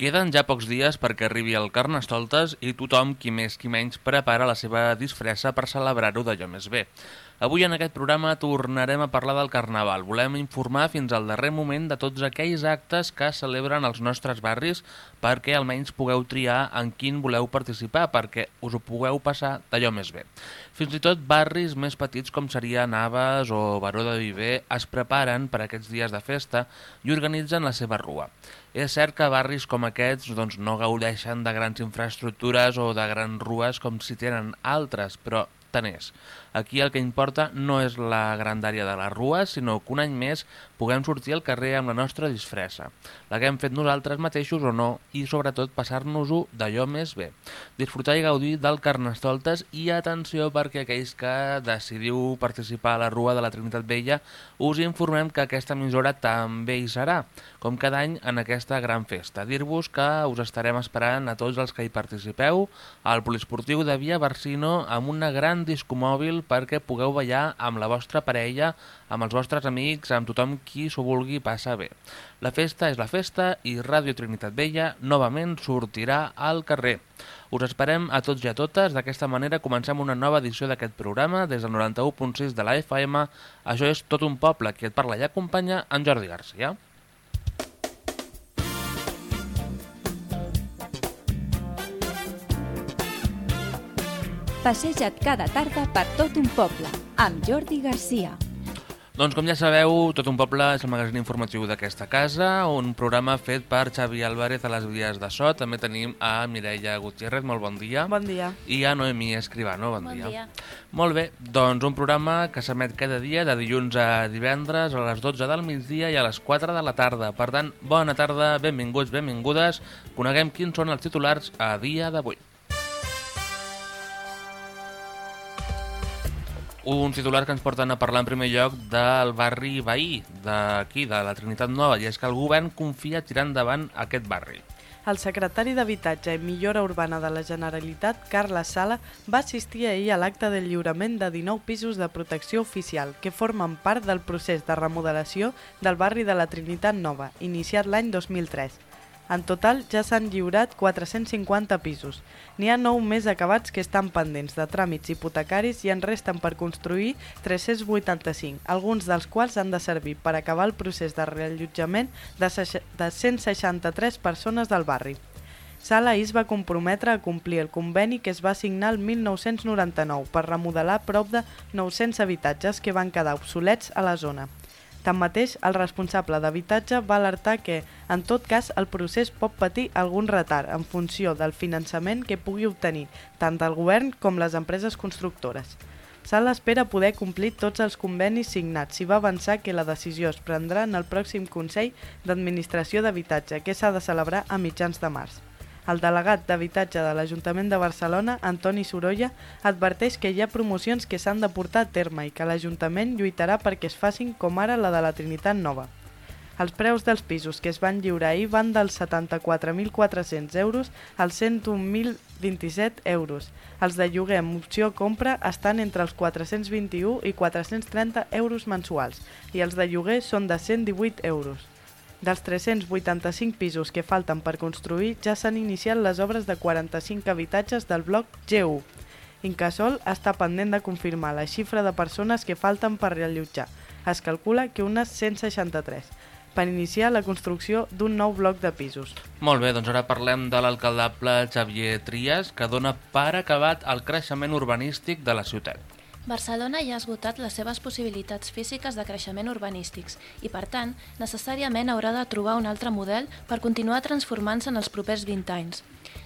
Queden ja pocs dies perquè arribi el Carnestoltes i tothom, qui més qui menys, prepara la seva disfressa per celebrar-ho d'allò més bé. Avui en aquest programa tornarem a parlar del Carnaval. Volem informar fins al darrer moment de tots aquells actes que celebren els nostres barris perquè almenys pugueu triar en quin voleu participar, perquè us ho pugueu passar d'allò més bé. Fins i tot barris més petits com seria Naves o Baró de Viver es preparen per aquests dies de festa i organitzen la seva rua. És cert que barris com aquests doncs, no gaudeixen de grans infraestructures o de grans rues com si tenen altres, però tant és. Aquí el que importa no és la grandària de les rues, sinó que un any més puguem sortir al carrer amb la nostra disfressa, la que hem fet nosaltres mateixos o no, i sobretot passar-nos-ho d'allò més bé. Disfrutar i gaudir del Carnestoltes i atenció perquè aquells que decidiu participar a la Rua de la Trinitat Vella us informem que aquesta emissora també hi serà, com cada any en aquesta gran festa. Dir-vos que us estarem esperant a tots els que hi participeu al Poliesportiu de Via Barsino amb una gran discomòbil perquè pugueu ballar amb la vostra parella, amb els vostres amics, amb tothom qui s'ho vulgui passar bé. La festa és la festa i Ràdio Trinitat Vella novament sortirà al carrer. Us esperem a tots i a totes. D'aquesta manera comencem una nova edició d'aquest programa des del 91.6 de la FM. Això és Tot un poble, qui et parla i acompanya en Jordi Garcia. Passeja't cada tarda per tot un poble, amb Jordi Garcia. Doncs com ja sabeu, Tot un poble és el magazín informatiu d'aquesta casa, un programa fet per Xavi Álvarez a les vies de so. També tenim a Mireia Gutiérrez, molt bon dia. Bon dia. I a Noemí Escribano, bon, Bon dia. dia. Molt bé, doncs un programa que s'emet cada dia de dilluns a divendres a les 12 del migdia i a les 4 de la tarda. Per tant, bona tarda, benvinguts, benvingudes. Coneguem quins són els titulars a dia d'avui. Un titular que ens porten a parlar en primer lloc del barri Bahí, d'aquí, de la Trinitat Nova, i és que el govern confia tirar endavant aquest barri. El secretari d'Habitatge i Millora Urbana de la Generalitat, Carles Sala, va assistir ahir a l'acte de lliurament de 19 pisos de protecció oficial que formen part del procés de remodelació del barri de la Trinitat Nova, iniciat l'any 2003. En total ja s'han lliurat 450 pisos. N'hi ha 9 més acabats que estan pendents de tràmits hipotecaris i en resten per construir 385, alguns dels quals han de servir per acabar el procés de reallotjament de, seix- de 163 persones del barri. Sala es va comprometre a complir el conveni que es va signar el 1999 per remodelar prop de 900 habitatges que van quedar obsolets a la zona. Tanmateix, el responsable d'habitatge va alertar que, en tot cas, el procés pot patir algun retard en funció del finançament que pugui obtenir tant el govern com les empreses constructores. Sala espera poder complir tots els convenis signats i va avançar que la decisió es prendrà en el pròxim Consell d'Administració d'Habitatge, que s'ha de celebrar a mitjans de març. El delegat d'Habitatge de l'Ajuntament de Barcelona, Antoni Sorolla, adverteix que hi ha promocions que s'han de portar a terme i que l'Ajuntament lluitarà perquè es facin com ara la de la Trinitat Nova. Els preus dels pisos que es van lliurar ahir van dels 74.400 euros als 101.027 euros. Els de lloguer amb opció compra estan entre els 421 i 430 euros mensuals i els de lloguer són de 118 euros. Dels 385 pisos que falten per construir, ja s'han iniciat les obres de 45 habitatges del bloc G1. Incasol està pendent de confirmar la xifra de persones que falten per reallotjar. Es calcula que unes 163 per iniciar la construcció d'un nou bloc de pisos. Molt bé, doncs ara parlem de l'alcaldable Xavier Trias, que dona per acabat el creixement urbanístic de la ciutat. Barcelona ja ha esgotat les seves possibilitats físiques de creixement urbanístics i, per tant, necessàriament haurà de trobar un altre model per continuar transformant-se en els propers 20 anys.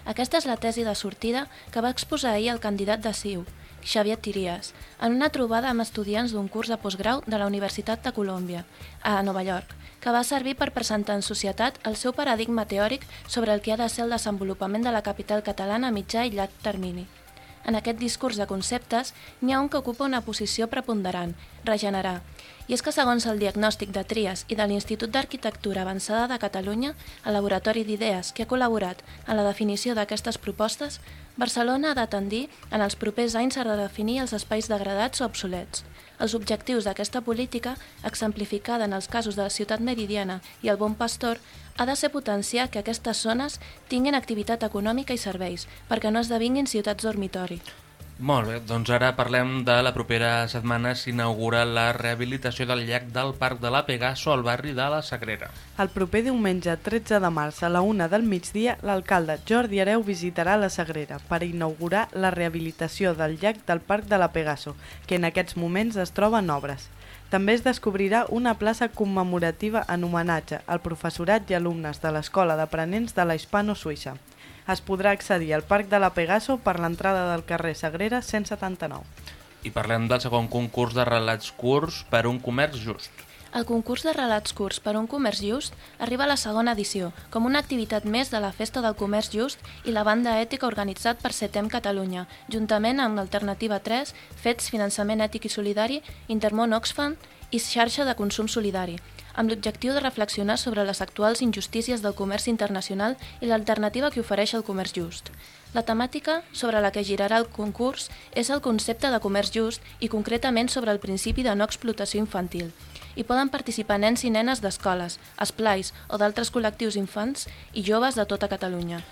Aquesta és la tesi de sortida que va exposar ahir el candidat de CiU, Xavier Tirias, en una trobada amb estudiants d'un curs de postgrau de la Universitat de Colòmbia, a Nova York, que va servir per presentar en societat el seu paradigma teòric sobre el que ha de ser el desenvolupament de la capital catalana a mitjà i llarg termini. En aquest discurs de conceptes n'hi ha un que ocupa una posició preponderant, regenerar. I és que segons el diagnòstic de Trias i de l'Institut d'Arquitectura Avançada de Catalunya, el laboratori d'idees que ha col·laborat en la definició d'aquestes propostes, Barcelona ha de tendir en els propers anys a redefinir els espais degradats o obsolets. Els objectius d'aquesta política, exemplificada en els casos de la Ciutat Meridiana i el Bon Pastor, ha de ser potenciar que aquestes zones tinguin activitat econòmica i serveis, perquè no esdevinguin ciutats dormitori. Molt bé, doncs ara parlem de la propera setmana s'inaugura la rehabilitació del llac del Parc de la Pegaso al barri de la Sagrera. El proper diumenge 13 de març a la una del migdia, l'alcalde Jordi Areu visitarà la Sagrera per inaugurar la rehabilitació del llac del Parc de la Pegaso, que en aquests moments es troba en obres. També es descobrirà una plaça commemorativa en homenatge al professorat i alumnes de l'Escola d'Aprenents de la Hispano-Suïssa. Es podrà accedir al Parc de la Pegaso per l'entrada del carrer Sagrera 179. I parlem del segon concurs de relats curts per un comerç just. El concurs de relats curts per un comerç just arriba a la segona edició, com una activitat més de la Festa del Comerç Just i la banda ètica organitzat per CETEM Catalunya, juntament amb l'Alternativa 3, FETS Finançament Ètic i Solidari, Intermón Oxfam i Xarxa de Consum Solidari, amb l'objectiu de reflexionar sobre les actuals injustícies del comerç internacional i l'alternativa que ofereix el comerç just. La temàtica sobre la que girarà el concurs és el concepte de comerç just i concretament sobre el principi de no explotació infantil. Hi poden participar nens i nenes d'escoles, esplais o d'altres col·lectius infants i joves de tota Catalunya.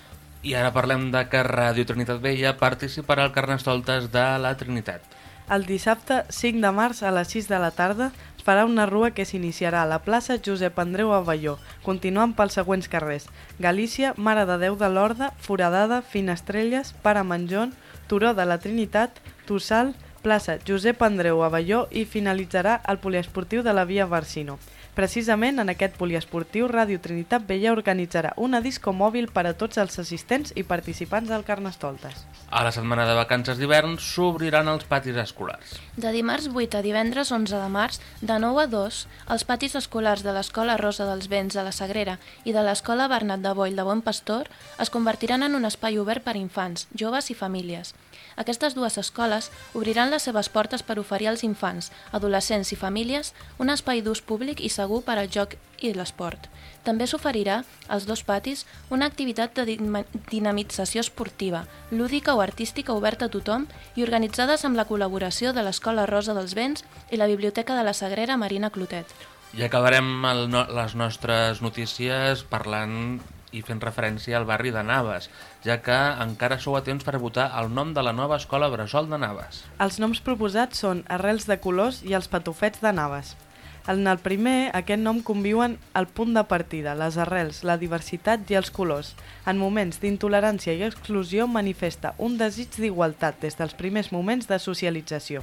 I ara parlem de que Ràdio Trinitat Vella participarà al Carnestoltes de la Trinitat. El dissabte 5 de març a les 6 de la tarda es farà una rua que s'iniciarà a la plaça Josep Andreu Avelló, continuant pels següents carrers. Galícia, Mare de Déu de l'Horda, Foradada, Finestrelles, Pare Manjón, Turó de la Trinitat, Tossal, plaça Josep Andreu Avelló i finalitzarà el poliesportiu de la Via Barsino. Precisament en aquest poliesportiu, Ràdio Trinitat Vella organitzarà una disco mòbil per a tots els assistents i participants del Carnestoltes. A la setmana de vacances d'hivern s'obriran els patis escolars. De dimarts 8 a divendres 11 de març, de 9 a 2, els patis escolars de l'Escola Rosa dels Vents de la Sagrera i de l'Escola Bernat de Boll de Bon Pastor es convertiran en un espai obert per a infants, joves i famílies. Aquestes dues escoles obriran les seves portes per oferir als infants, adolescents i famílies un espai d'ús públic i segur per al joc i l'esport. També s'oferirà als dos patis una activitat de dinam- dinamització esportiva, lúdica o artística oberta a tothom i organitzades amb la col·laboració de l'Escola Rosa dels Vents i la Biblioteca de la Sagrera Marina Clotet. I acabarem el no les nostres notícies parlant i fent referència al barri de Naves, ja que encara sou a temps per votar el nom de la nova escola Bressol de Naves. Els noms proposats són Arrels de Colors i els Patufets de Naves. En el primer, aquest nom conviuen el punt de partida, les arrels, la diversitat i els colors. En moments d'intolerància i exclusió manifesta un desig d'igualtat des dels primers moments de socialització.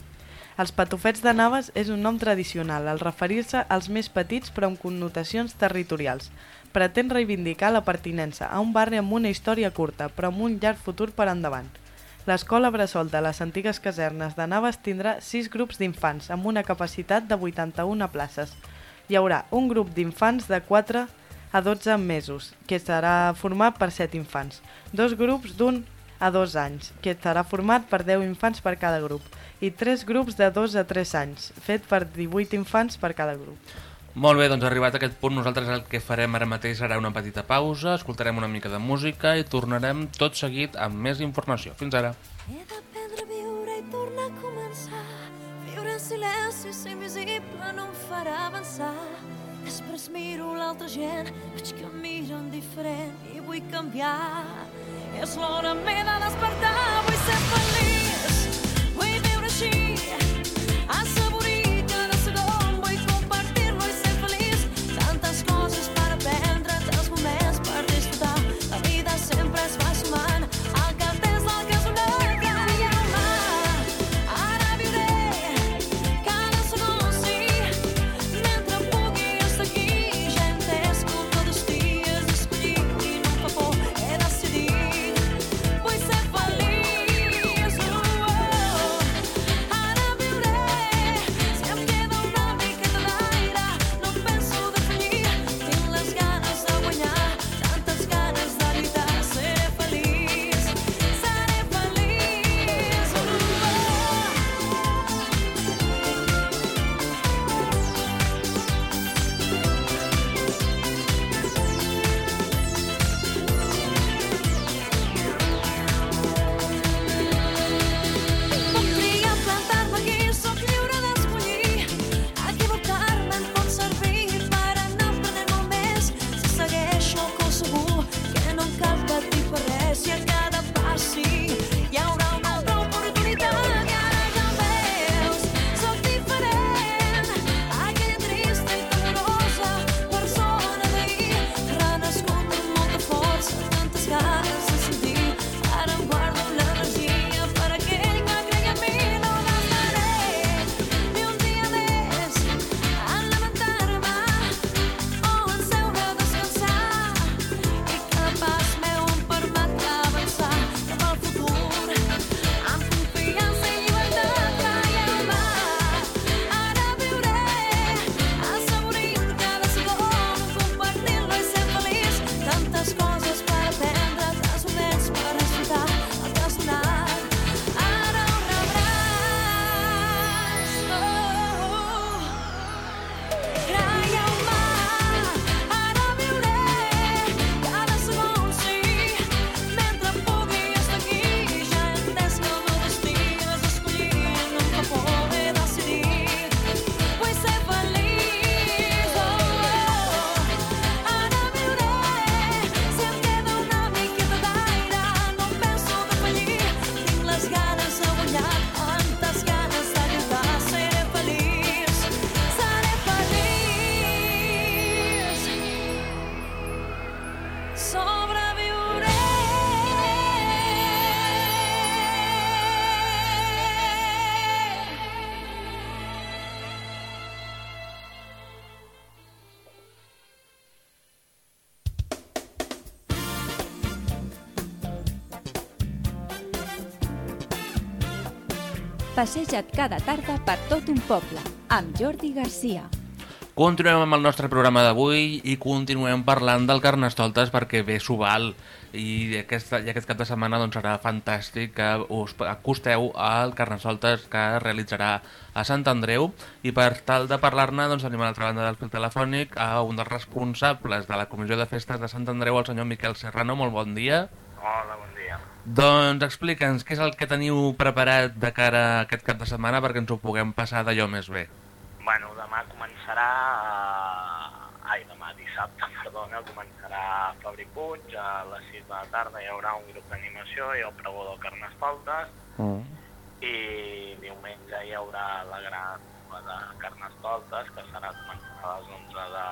Els patufets de Naves és un nom tradicional al referir-se als més petits però amb connotacions territorials. Pretén reivindicar la pertinença a un barri amb una història curta però amb un llarg futur per endavant. L'escola Bressol de les antigues casernes de Naves tindrà 6 grups d'infants amb una capacitat de 81 places. Hi haurà un grup d'infants de 4 a 12 mesos, que estarà format per 7 infants. Dos grups d'un a 2 anys, que estarà format per 10 infants per cada grup. I tres grups de 2 a 3 anys, fet per 18 infants per cada grup. Molt bé, doncs arribat a aquest punt, nosaltres el que farem ara mateix serà una petita pausa, escoltarem una mica de música i tornarem tot seguit amb més informació. Fins ara. He d'aprendre a viure i tornar a començar. Viure en silenci, ser invisible no em farà avançar. Després miro l'altra gent, veig que em miren diferent i vull canviar. És l'hora, m'he de despertar, vull Passeja't cada tarda per tot un poble, amb Jordi Garcia. Continuem amb el nostre programa d'avui i continuem parlant del Carnestoltes perquè ve Subal i aquest, i aquest cap de setmana doncs, serà fantàstic que us acosteu al Carnestoltes que realitzarà a Sant Andreu i per tal de parlar-ne doncs, tenim a l'altra banda del fil telefònic a un dels responsables de la Comissió de Festes de Sant Andreu, el senyor Miquel Serrano. Molt bon dia. Hola, bon dia. Doncs explica'ns què és el que teniu preparat de cara a aquest cap de setmana perquè ens ho puguem passar d'allò més bé. Bueno, demà començarà... eh, Ai, demà dissabte, perdona, començarà Fabri Puig, a les 6 de la tarda hi haurà un grup d'animació i el pregó del Carnestoltes, Mm. i diumenge hi haurà la gran de Carnestoltes, que serà començarà a les 11 de,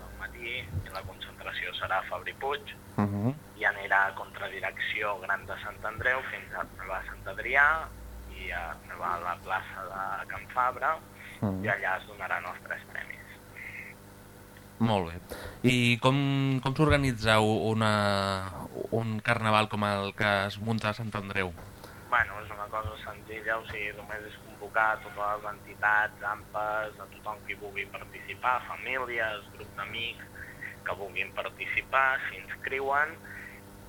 del matí, i la concentració serà Fabri Puig, Uh -huh. i anirà a contradirecció Gran de Sant Andreu fins a arribar a Sant Adrià i a arribar a la plaça de Can Fabra Mm. i allà es donaran els tres premis. Molt bé. I com, com s'organitzeu una, un carnaval com el que es munta a Sant Andreu? Bueno, és una cosa senzilla, o sigui, només és convocar totes les entitats, AMPAs, a tothom qui vulgui participar, famílies, grups d'amics que vulguin participar, s'inscriuen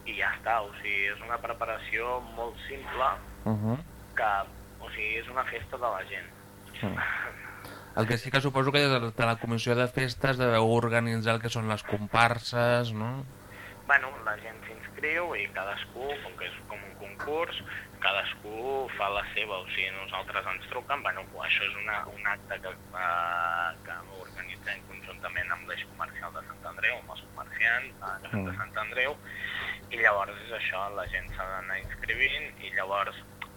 i ja està, o sigui, és una preparació molt simple Uh -huh. que, o sigui, és una festa de la gent. Mm. El que sí que suposo que des de la comissió de festes deveu organitzar el que són les comparses, no? Bueno, la gent s'inscriu i cadascú, com que és com un concurs, cadascú fa la seva, o sigui, nosaltres ens truquen, bueno, això és una, un acte que, uh, que organitzem conjuntament amb l'eix Andreu, amb els comerciants de, de Mm. Sant Andreu, i llavors és això, la gent s'ha d'anar inscrivint i llavors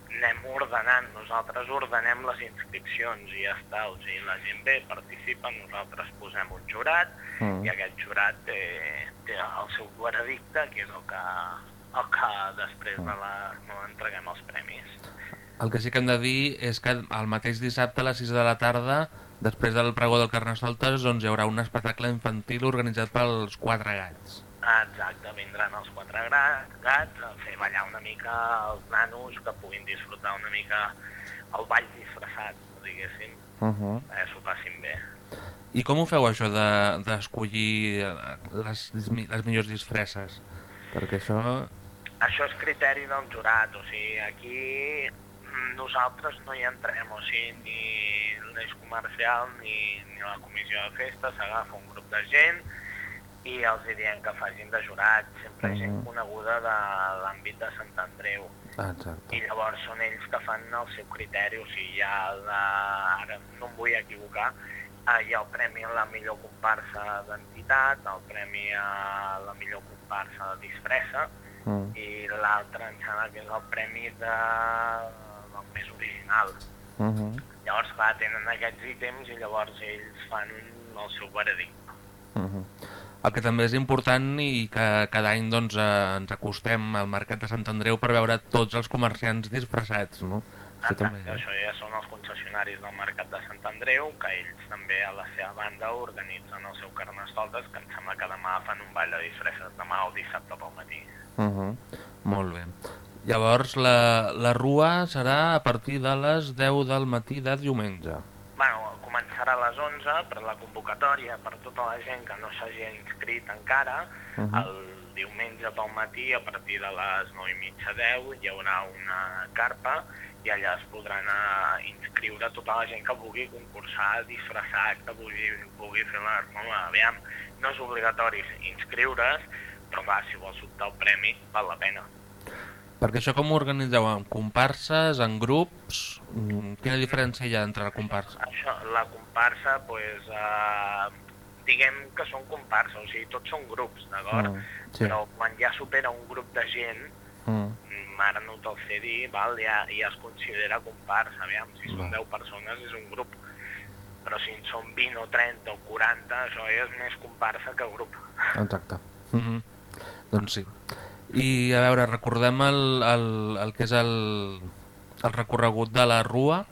anem ordenant, nosaltres ordenem les inscripcions i ja està, o sigui, la gent ve, participa, nosaltres posem un jurat Mm. i aquest jurat té, té el seu veredicte, que és el que, el que després de la, no entreguem els premis. El que sí que hem de dir és que el mateix dissabte a les 6 de la tarda, després del pregó del Carnestoltes, doncs hi haurà un espectacle infantil organitzat pels Quatre Gats. Exacte, vindran els quatre gats a fer ballar una mica els nanos que puguin disfrutar una mica el ball disfressat, diguéssim, Uh -huh. eh, s'ho passin bé. I com ho feu això de- d'escollir de, les, les millors disfresses? Perquè això... Això és criteri del jurat, o sigui, aquí nosaltres no hi entrem, o sigui, ni l'eix comercial ni, ni la comissió de festes, s'agafa un grup de gent i els hi diem que facin de jurat, sempre gent Mhm. coneguda de l'àmbit de Sant Andreu. Ah, exacte. I llavors són ells que fan el seu criteri, o sigui, ha la... ara no em vull equivocar, eh, hi ha el premi a la millor comparsa d'entitat, el premi a la millor comparsa de disfressa, Mm. i l'altre em sembla que és el premi de... més original. Uh -huh. Llavors, clar, tenen aquests ítems i llavors ells fan el seu veredicte. Uh -huh. El que també és important i que cada any doncs, eh, ens acostem al Mercat de Sant Andreu per veure tots els comerciants disfressats, no? Això també, Exacte, això ja són els concessionaris del Mercat de Sant Andreu, que ells també a la seva banda organitzen el seu Carnestoltes, que em sembla que demà fan un ball de disfresses, demà o dissabte pel matí. Uh -huh. Molt bé. Llavors, la, la rua serà a partir de les 10 del matí de diumenge. Bueno, començarà a les 11 per la convocatòria per tota la gent que no s'hagi inscrit encara. Uh -huh. El diumenge pel matí, a partir de les 9 i mitja 10, hi haurà una carpa i allà es podrà anar a inscriure tota la gent que vulgui concursar, disfressar, que vulgui, vulgui fer la... Home, aviam, no és obligatori inscriure's, però clar, si vols optar al premi, val la pena. Perquè això com ho organitzeu? En comparses, en grups? Mm, Quina diferència hi ha entre la comparsa? Això, la comparsa, pues, eh, diguem que són comparses, o sigui, tots són grups, d'acord? Mm, sí. Però quan ja supera un grup de gent, Mm. mm, ara no te'l sé dir, val, ja, ja es considera comparsa, aviam, si són Va. 10 persones és un grup, però si en són 20 o 30 o 40, això és més comparsa que grup. Exacte. Mm -hmm. Doncs sí. I a veure, recordem el, el, el que és el, el recorregut de la rua.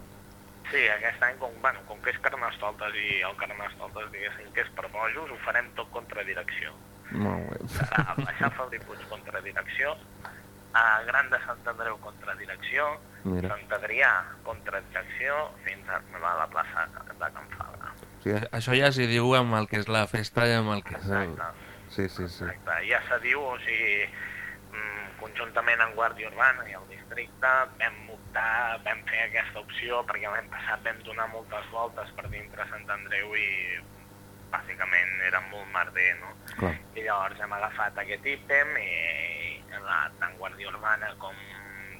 Sí, aquest any, com, bueno, com que és Carnestoltes i el Carnestoltes, diguéssim, que és per bojos, ho farem tot contra direcció. Molt bé. Serà baixar Fabri Puig contra direcció, a Gran de Sant Andreu contra direcció, Mira. Sant Adrià contra direcció, fins a arribar a la plaça de Can Fabra. O sigui, això ja s'hi diu amb el que és la festa i amb el que és el... Exacte. Sí, sí, sí. Exacte. Ja se diu, o sigui, conjuntament amb Guàrdia Urbana i el districte vam optar, vam fer aquesta opció perquè l'any passat vam donar moltes voltes per dintre Sant Andreu i bàsicament era molt merder, no? Clar. I llavors hem agafat aquest ítem i la, tant Guàrdia Urbana com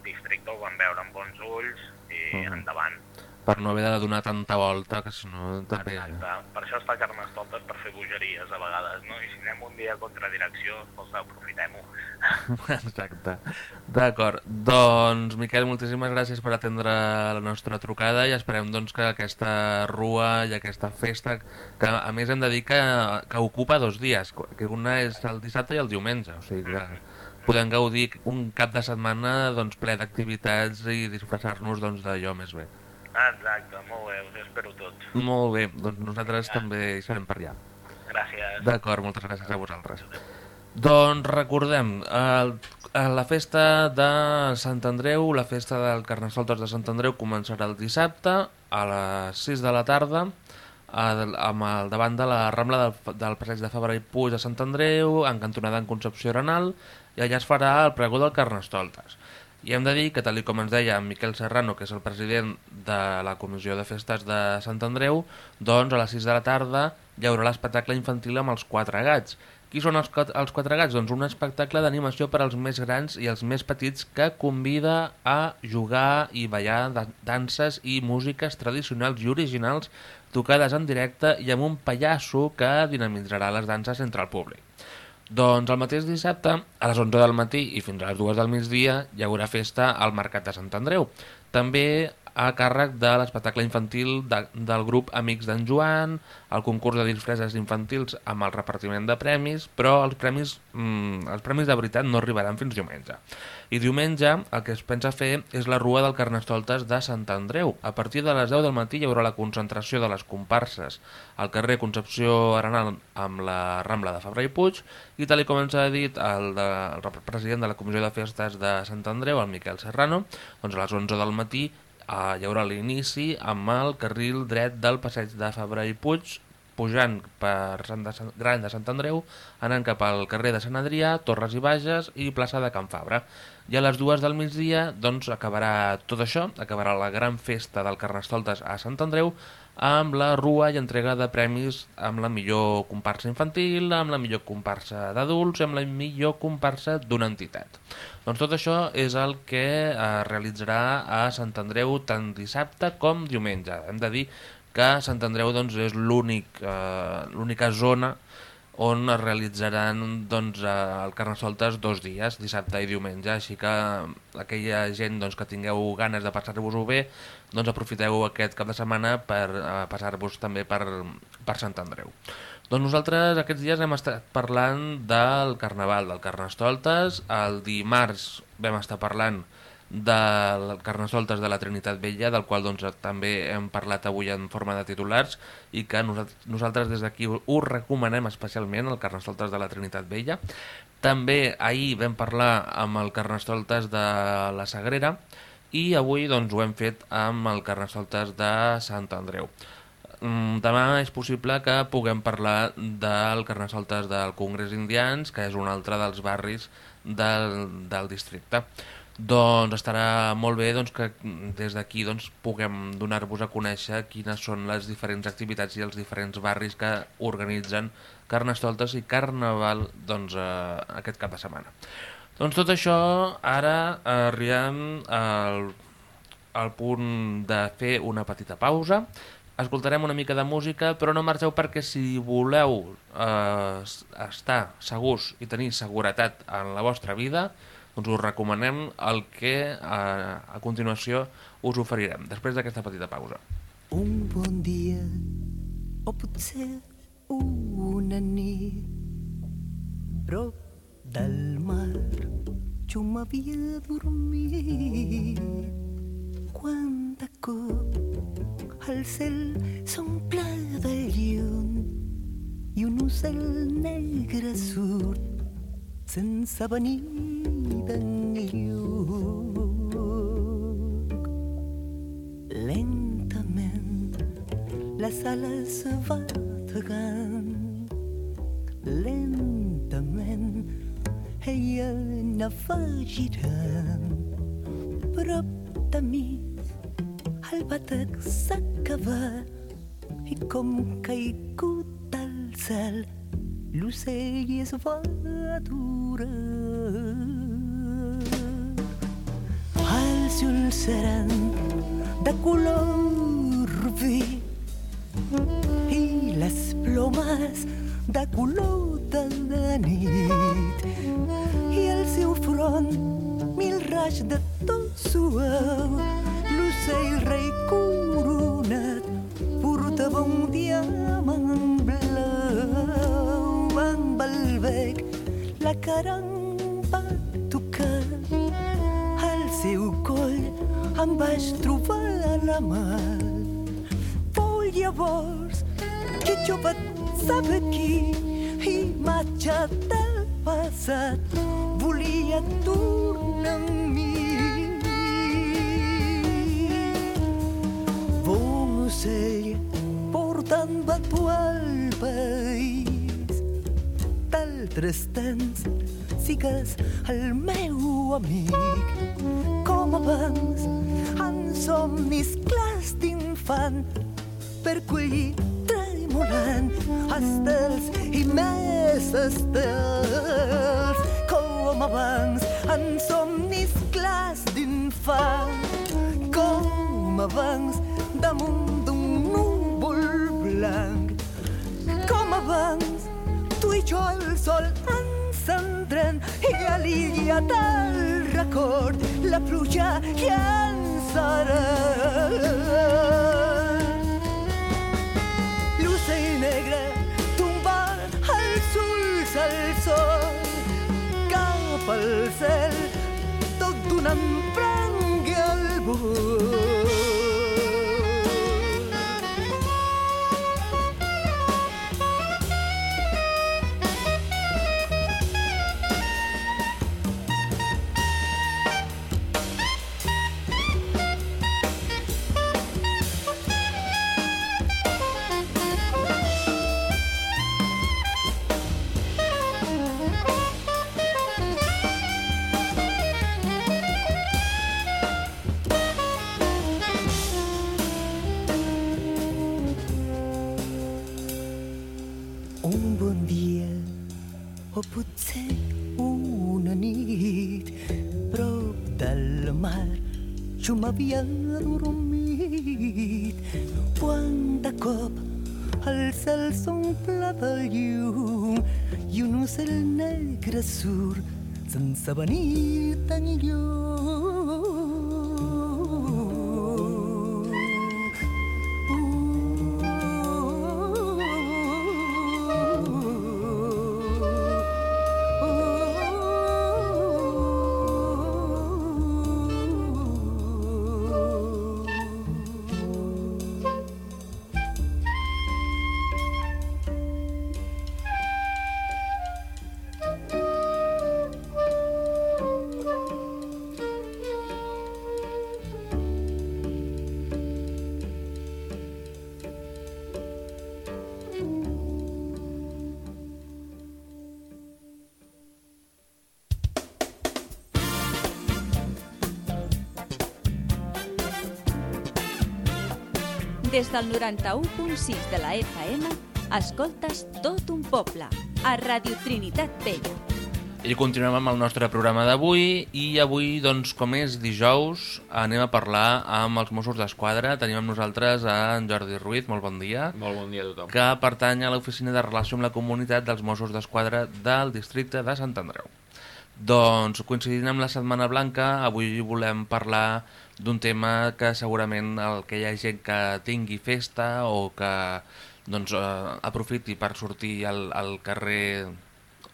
districte ho van veure amb bons ulls i Mhm. endavant. Per no haver de donar tanta volta, que si no també... Exacte. Per això està Carnestoltes per fer bogeries a vegades, no? I si anem un dia contra direcció, doncs aprofitem-ho. Exacte. D'acord. Doncs, Miquel, moltíssimes gràcies per atendre la nostra trucada i esperem doncs, que aquesta rua i aquesta festa, que a més hem de dir que, que ocupa dos dies, que una és el dissabte i el diumenge, o sigui que podem gaudir un cap de setmana doncs, ple d'activitats i disfressar-nos doncs, d'allò més bé. Exacte, molt bé, us espero tots. Molt bé, doncs nosaltres també hi serem per allà. Gràcies. D'acord, moltes gràcies a vosaltres. Doncs recordem, el, a la festa de Sant Andreu, la festa del Carnestoltes de Sant Andreu començarà el dissabte a les 6 de la tarda amb el, davant de la Rambla del, del Passeig de Fabra i Puig de Sant Andreu, en cantonada en Concepció Arenal, i allà es farà el pregó del Carnestoltes. I hem de dir que, tal com ens deia en Miquel Serrano, que és el president de la Comissió de Festes de Sant Andreu, doncs a les 6 de la tarda hi haurà l'espectacle infantil amb els quatre gats. Qui són els, els quatre gats? Doncs un espectacle d'animació per als més grans i els més petits que convida a jugar i ballar da- danses i músiques tradicionals i originals tocades en directe i amb un pallasso que dinamitzarà les danses entre el públic. Doncs el mateix dissabte, a les 11 del matí i fins a les 2 del migdia, hi haurà festa al Mercat de Sant Andreu. També a càrrec de l'espectacle infantil de, del grup Amics d'en Joan, el concurs de disfresses infantils amb el repartiment de premis, però els premis, mm, els premis de veritat no arribaran fins diumenge. I diumenge el que es pensa fer és la Rua del Carnestoltes de Sant Andreu. A partir de les 10 del matí hi haurà la concentració de les comparses al carrer Concepció Arenal amb la Rambla de Fabra i Puig i tal com ens ha dit el, de, el president de la Comissió de Festes de Sant Andreu, el Miquel Serrano, doncs a les 11 del matí eh, hi haurà l'inici amb el carril dret del passeig de Fabra i Puig pujant per Sant de Sant, Gran de Sant Andreu, anant cap al carrer de Sant Adrià, Torres i Bages i plaça de Can Fabra. I a les dues del migdia doncs, acabarà tot això, acabarà la gran festa del Carnestoltes a Sant Andreu amb la rua i entrega de premis amb la millor comparsa infantil, amb la millor comparsa d'adults i amb la millor comparsa d'una entitat. Doncs tot això és el que es realitzarà a Sant Andreu tant dissabte com diumenge. Hem de dir que Sant Andreu doncs, és eh, l'única zona on es realitzaran doncs, eh, el Carnestoltes dos dies, dissabte i diumenge, així que aquella gent doncs, que tingueu ganes de passar-vos-ho bé, doncs aprofiteu aquest cap de setmana per eh, passar-vos també per, per Sant Andreu. Doncs nosaltres aquests dies hem estat parlant del Carnaval, del Carnestoltes, el dimarts vam estar parlant del Carnestoltes de la Trinitat Vella, del qual doncs, també hem parlat avui en forma de titulars i que nosaltres, des d'aquí us recomanem especialment el Carnestoltes de la Trinitat Vella. També ahir vam parlar amb el Carnestoltes de la Sagrera i avui doncs, ho hem fet amb el Carnestoltes de Sant Andreu. Mm, Demà és possible que puguem parlar del Carnestoltes del Congrés Indians, que és un altre dels barris del, del districte. Doncs estarà molt bé doncs, que des d'aquí doncs, puguem donar-vos a conèixer quines són les diferents activitats i els diferents barris que organitzen Carnestoltes i Carnaval doncs, eh, aquest cap de setmana. Doncs tot això, ara arribem al, al punt de fer una petita pausa. Escoltarem una mica de música, però no marxeu perquè si voleu eh, estar segurs i tenir seguretat en la vostra vida, doncs us recomanem el que eh, a continuació us oferirem, després d'aquesta petita pausa. Un bon dia, o potser una nit, prop del mar, jo m'havia dormit. Quan de cop al cel s'omple de llum i un ocel negre surt sense venir d'enlloc. Lentament la sala se va tegant, lentament ella n'afegirà prop de mi el batec s'acaba i com caigut al cel l'ocell es va aturar els ulls eren de color vi i les plomes de color de nit i el seu front mil raig de tot suau l'ocell rei coronat portava un diamant blau. Amb el bec la cara em va tocar al seu coll em vaig trobar la mà Fou llavors que jo vaig saber qui imatge del passat. Volia tornar amb portant-me tu al país d'altres temps sigues el meu amic. Com abans en somnis clars d'infant per collir tremolant estels i més estels. Com abans en somnis clars d'infant com abans damunt blanc. Com abans tu i jo el sol encendrem i a l'illa del record la pluja llançarà l'ocell negre tombant els ulls al sol cap al cel tot donant prangui Des del 91.6 de la FM, escoltes tot un poble, a Radio Trinitat Vella. I continuem amb el nostre programa d'avui i avui, doncs, com és dijous, anem a parlar amb els Mossos d'Esquadra. Tenim amb nosaltres a en Jordi Ruiz, molt bon dia, Molt bon dia a tothom. que pertany a l'Oficina de Relació amb la Comunitat dels Mossos d'Esquadra del districte de Sant Andreu. Doncs, coincidint amb la Setmana Blanca, avui volem parlar d'un tema que segurament el que hi ha gent que tingui festa o que doncs, eh, aprofiti per sortir al, al carrer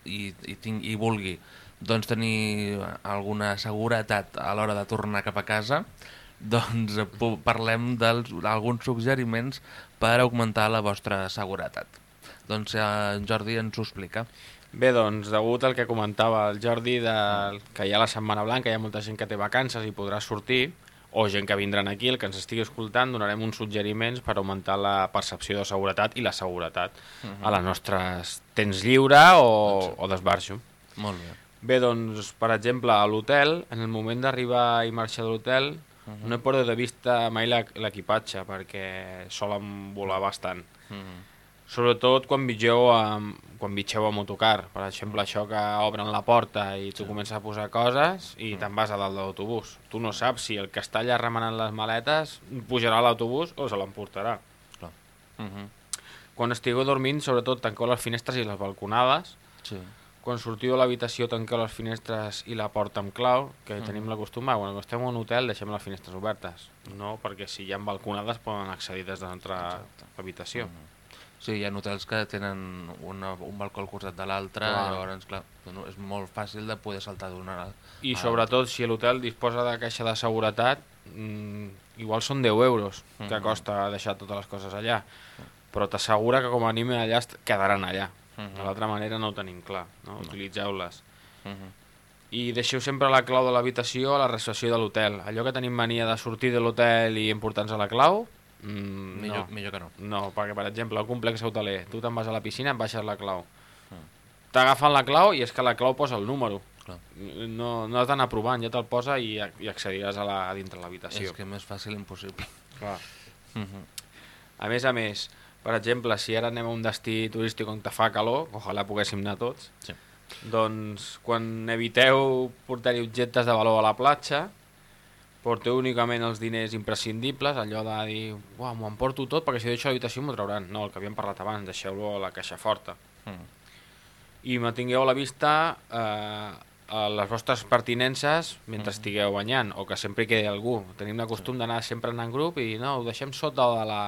i, i, ting, i vulgui doncs, tenir alguna seguretat a l'hora de tornar cap a casa, doncs parlem d'alguns suggeriments per augmentar la vostra seguretat. Doncs eh, en Jordi ens ho explica. Bé, doncs, degut al que comentava el Jordi, de, que hi ha la Setmana Blanca, hi ha molta gent que té vacances i podrà sortir, o gent que vindran aquí, el que ens estigui escoltant, donarem uns suggeriments per augmentar la percepció de seguretat i la seguretat a les nostres temps lliure o, o d'esbarjo. Molt bé. Bé, doncs, per exemple, a l'hotel, en el moment d'arribar i marxar de l'hotel, no he perdut de vista mai l'equipatge, perquè solen volar bastant. Mhm. Sobretot quan vigeu a, quan vitgeu a motocar, per exemple, això que obren la porta i tu comences a posar coses i te'n vas a dalt de l'autobús. Tu no saps si el que està allà remenant les maletes pujarà a l'autobús o se l'emportarà. Clar. Mhm. Quan estigueu dormint, sobretot, tanqueu les finestres i les balconades. Sí. Quan sortiu de l'habitació, tanqueu les finestres i la porta amb clau, que tenim la costum, ah, quan estem en un hotel deixem les finestres obertes. No, perquè si hi ha balconades poden accedir des de l'altra habitació. Sí, hi ha hotels que tenen una, un balcó al costat de l'altre, Clar. llavors, clar, no, és molt fàcil de poder saltar d'una a I sobretot, si l'hotel disposa de caixa de seguretat, mm, igual són 10 euros que Mhm. costa deixar totes les coses allà. Però t'assegura que com a mínim allà quedaran allà. Mhm. De l'altra manera no ho tenim clar, no? utilitzeu-les. l'altra. Mhm. I deixeu sempre la clau de l'habitació a la recepció de l'hotel. Allò que tenim mania de sortir de l'hotel i emportar-nos la clau, mm, Millor, no. millor que no. No, perquè, per exemple, el complex hoteler, tu te'n vas a la piscina, et baixes la clau. Mm. T'agafen la clau i és que la clau posa el número. Clar. No, no has d'anar provant, ja te'l posa i, i accediràs a, la, a dintre l'habitació. És que més fàcil impossible. Clar. Mhm. A més a més, per exemple, si ara anem a un destí turístic on te fa calor, ojalà poguéssim anar tots, Sí. doncs quan eviteu portar-hi objectes de valor a la platja, porteu únicament els diners imprescindibles, allò de dir, uau, m'ho emporto tot perquè si deixo l'habitació m'ho trauran. No, el que havíem parlat abans, deixeu-lo a la caixa forta. Mhm. I mantingueu a la vista eh, a les vostres pertinences mentre estigueu banyant, o que sempre hi quedi algú. Tenim la costum d'anar sempre en grup i no, ho deixem sota de la,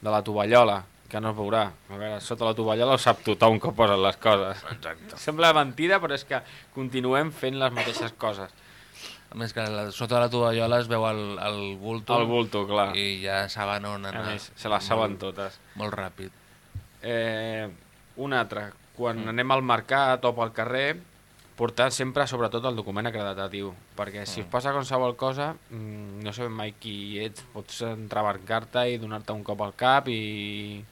de la tovallola, que no es veurà. A veure, sota la tovallola ho sap tothom que posen les coses. Exacte. Sembla mentida, però és que continuem fent les mateixes coses. A més que la, sota la tovallola es veu el, el bulto, El bulto, clar. i ja saben on A anar. més, se les saben Molt- totes. Molt ràpid. Eh, un altre, quan anem al mercat o pel carrer, portar sempre sobretot el document acreditatiu, perquè si us passa qualsevol cosa, mm, no sabem mai qui ets, pots entrebarcar-te i donar-te un cop al cap i...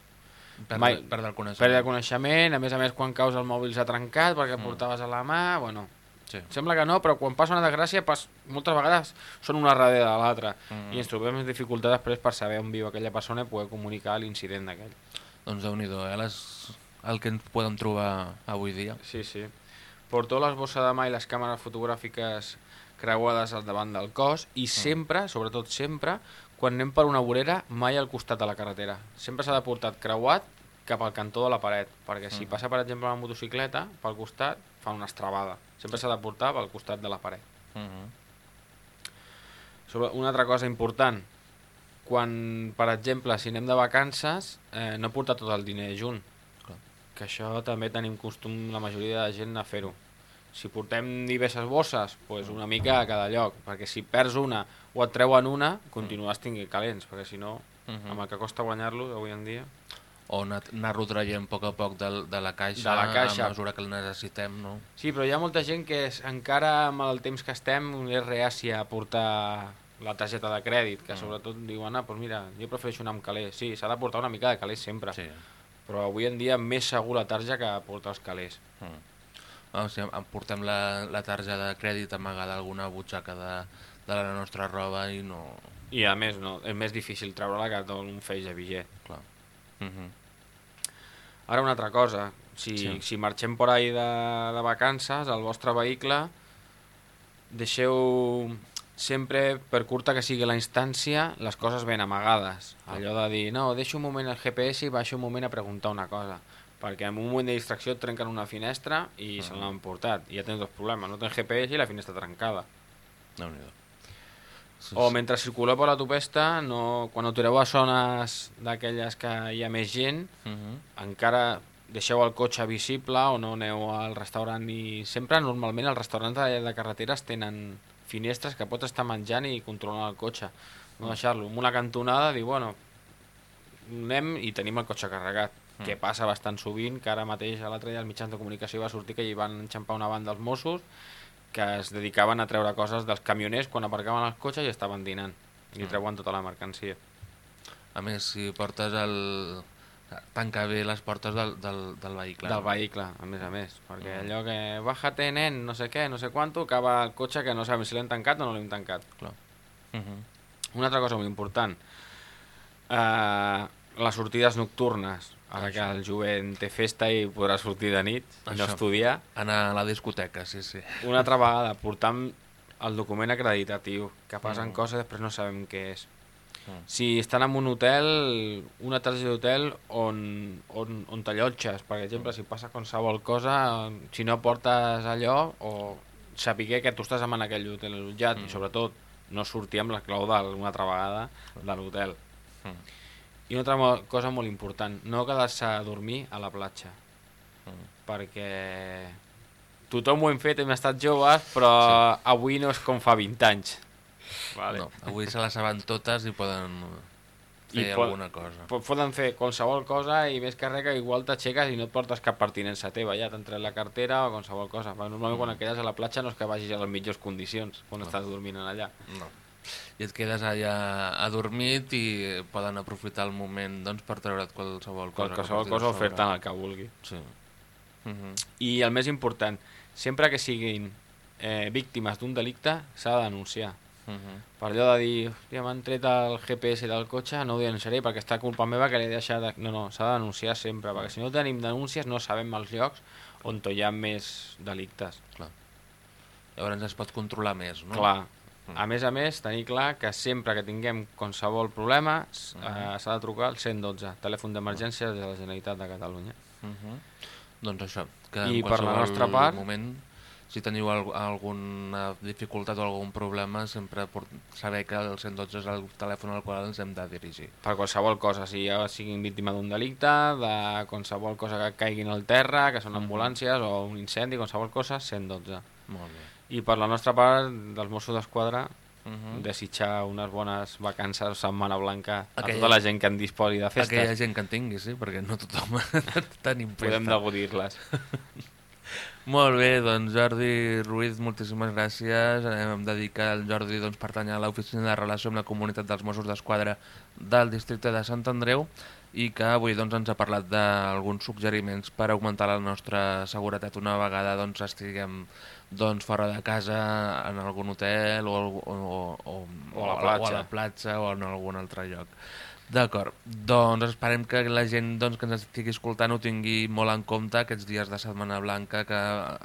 Perdre, Mai- perdre el coneixement. Perdre coneixement, a més a més quan caus el mòbil s'ha trencat perquè el portaves a la mà, bueno... Sí. Sembla que no, però quan passa una desgràcia, pas, moltes vegades són una darrere de l'altra Mm. i ens trobem en dificultat després per saber on viu aquella persona i poder comunicar l'incident d'aquell. Doncs déu nhi eh? Les, el que ens podem trobar avui dia. Sí, sí. Les bosses de mà i les càmeres fotogràfiques creuades al davant del cos i sempre, sobretot sempre, quan anem per una vorera, mai al costat de la carretera. Sempre s'ha de portar creuat cap al cantó de la paret, perquè si passa, per exemple, una motocicleta, pel costat, fa una estrabada. Sempre s'ha de portar pel costat de la paret. Mhm. Sobre una altra cosa important, quan, per exemple, si anem de vacances, eh, no portar tot el diner junt. Clar. Que això també tenim costum la majoria de gent a fer-ho. Si portem diverses bosses, doncs una mica a cada lloc, perquè si perds una o et treuen una, continues tinguent calents, perquè si no, Mhm. amb el que costa guanyar-lo avui en dia... O anar- anar-lo traient a poc a poc de, de la caixa, De la caixa. a mesura que el necessitem, no? Sí, però hi ha molta gent que és, encara amb el temps que estem és reàcia a portar la targeta de crèdit, que sobretot diuen, ah, doncs mira, jo prefereixo anar amb calés. Sí, s'ha de portar una mica de calés sempre, Sí. però avui en dia més segur la tarja que portar els calés. Mm. O sigui, em portem la, la tarja de crèdit amagada a alguna butxaca de, de la nostra roba i no... I a més, no, és més difícil treure-la que tot un feix de vigent. Clar. Mhm. Ara una altra cosa, si, Sí. si marxem por ahí de, de vacances, el vostre vehicle, deixeu sempre, per curta que sigui la instància, les coses ben amagades. Allò de dir, no, deixo un moment el GPS i baixo un moment a preguntar una cosa. Perquè en un moment de distracció et trenquen una finestra i se l'han portat. I ja tens dos problemes, no tens GPS i la finestra trencada. Déu-n'hi-do. Sí, O mentre circuleu per l'autopista, no, quan atureu a zones d'aquelles que hi ha més gent, Mhm. encara deixeu el cotxe visible o no aneu al restaurant i sempre normalment els restaurants de, de carreteres tenen finestres que pots estar menjant i controlant el cotxe no deixar-lo, amb una cantonada dir, bueno, anem i tenim el cotxe carregat que passa bastant sovint, que ara mateix l'altre dia els mitjans de comunicació va sortir que hi van enxampar una banda els Mossos que es dedicaven a treure coses dels camioners quan aparcaven els cotxes i estaven dinant. I Mm. treuen tota la mercancia. A més, si portes el... tancar bé les portes del, del, del vehicle. Del vehicle, a més a més. Perquè Mm. allò que, bájate, nen, no sé què, no sé quanto, acaba el cotxe que no sabem si l'hem tancat o no l'hem tancat. Clar. Uh -huh. Una altra cosa molt important. Uh, les sortides nocturnes. Ara que el jovent té festa i podrà sortir de nit i no estudiar. Anar a la discoteca, sí, sí. Una altra vegada, portant el document acreditatiu, que passen Mm. coses després no sabem què és. Mm. Si estan en un hotel, una targeta d'hotel on, on, on t'allotges, per exemple, si passa qualsevol cosa, si no portes allò, o saber que tu estàs en aquell hotel allotjat, Mm. i sobretot no sortir amb la clau de, una altra vegada de l'hotel. Mm. I una altra mo- cosa molt important, no quedar-se a dormir a la platja, Mm. perquè tothom ho hem fet, hem estat joves, però sí. avui no és com fa 20 anys. Vale. No, avui se la saben totes i poden fer I po- alguna cosa. Po- Poden fer qualsevol cosa i més que res que igual t'aixeques i no et portes cap pertinença teva, ja t'han tret la cartera o qualsevol cosa. Normalment quan et quedes a la platja no és que vagis a les millors condicions quan No. estàs dormint allà. No. I et quedes allà adormit i poden aprofitar el moment doncs, per treure't qualsevol cosa. Qualsevol cosa o sobre. fer-te'n el que vulgui. Sí. Uh -huh. I el més important, sempre que siguin eh, víctimes d'un delicte, s'ha de denunciar. Uh -huh. Per allò de dir, hòstia, m'han tret el GPS del cotxe, no ho denunciaré perquè està culpa meva que l'he deixat... De... No, no, s'ha de denunciar sempre, perquè si no tenim denúncies no sabem els llocs on hi ha més delictes. Clar. Llavors es pot controlar més, no? Clar. Mm. A més a més, tenir clar que sempre que tinguem qualsevol problema Mhm. eh, s'ha de trucar al 112, telèfon d'emergència de la Generalitat de Catalunya. Uh -huh. Doncs això, que I en per la qualsevol nostra part- moment, si teniu al alguna dificultat o algun problema, sempre saber que el 112 és el telèfon al qual ens hem de dirigir. Per qualsevol cosa, si ja siguin víctima d'un delicte, de qualsevol cosa que caiguin al terra, que són Mhm. ambulàncies o un incendi, qualsevol cosa, 112. Molt bé. I per la nostra part, dels Mossos d'Esquadra, Uh -huh. desitjar unes bones vacances Setmana Blanca a Aquella- tota la gent que en disposi de festes. Aquella gent que en tingui, sí, perquè no tothom tenim Podem festa. degudir-les. Molt bé, doncs Jordi Ruiz, moltíssimes gràcies. Hem de dir que el Jordi doncs, pertany a l'Oficina de Relació amb la Comunitat dels Mossos d'Esquadra del districte de Sant Andreu i que avui doncs, ens ha parlat d'alguns suggeriments per augmentar la nostra seguretat una vegada doncs, estiguem doncs, fora de casa, en algun hotel o, o, o, o, a la platja. o a la platja o en algun altre lloc. D'acord, doncs esperem que la gent doncs, que ens estigui escoltant ho tingui molt en compte aquests dies de Setmana Blanca que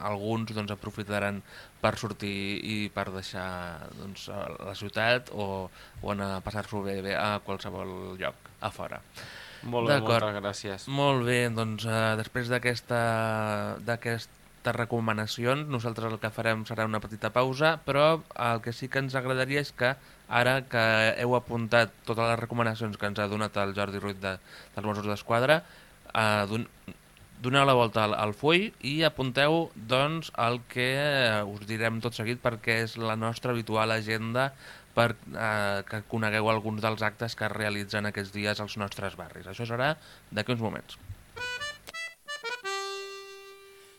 alguns doncs, aprofitaran per sortir i per deixar doncs, la ciutat o, o anar a passar-s'ho bé, bé a qualsevol lloc a fora. Molt bé, moltes gràcies. Molt bé, doncs eh, després d'aquestes recomanacions nosaltres el que farem serà una petita pausa però el que sí que ens agradaria és que ara que heu apuntat totes les recomanacions que ens ha donat el Jordi Ruiz de, dels Mossos d'Esquadra eh, don, doneu la volta al, al full i apunteu doncs el que us direm tot seguit perquè és la nostra habitual agenda per eh, que conegueu alguns dels actes que es realitzen aquests dies als nostres barris. Això serà d'aquí uns moments.